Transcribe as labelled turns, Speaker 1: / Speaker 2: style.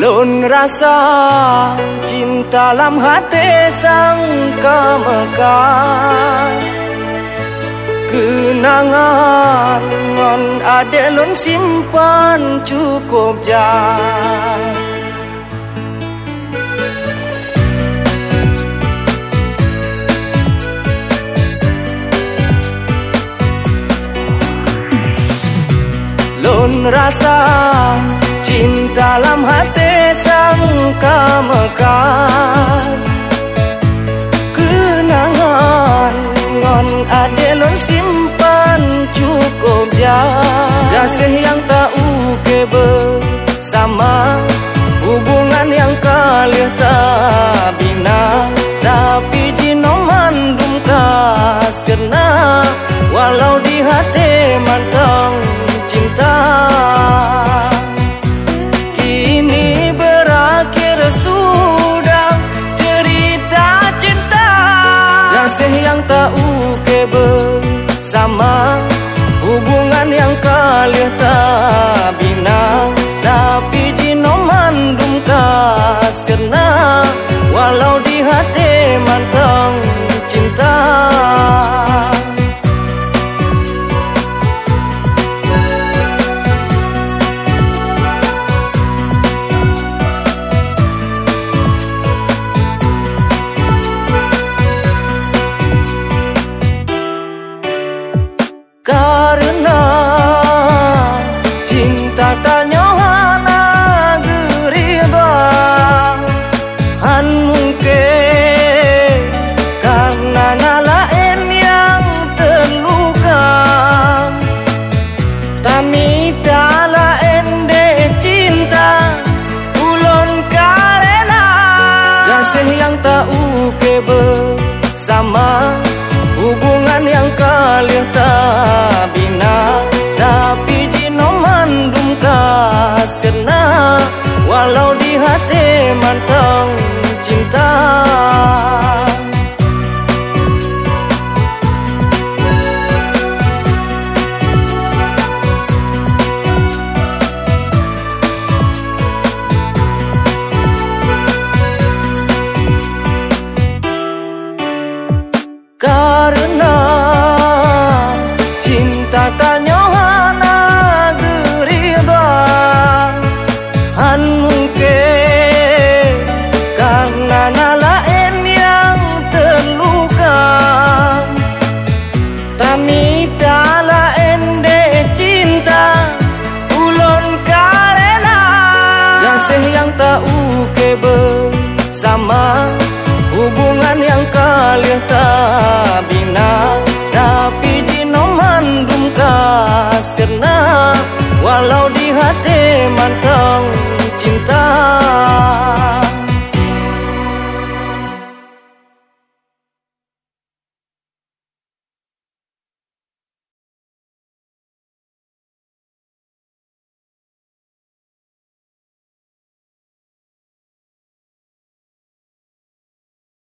Speaker 1: Lun rasa cinta dalam hati sang kemakan Kenangan ngon adek lun simpan cukup jauh pun rasa cinta dalam hati sang mekar kenangan ngon adelon simpan cukup jaga sayang tak ukebe sama Karena cinta tanya anak riba Han mungkin karena nalain yang terluka Tami talain de cinta ulon karena Gasih yang tak ukebe sama sama sirna walau di hati mantang cinta. Cinta. hubungan yang kalian tak tapi jinoman mandum kasirna walau di hati mantang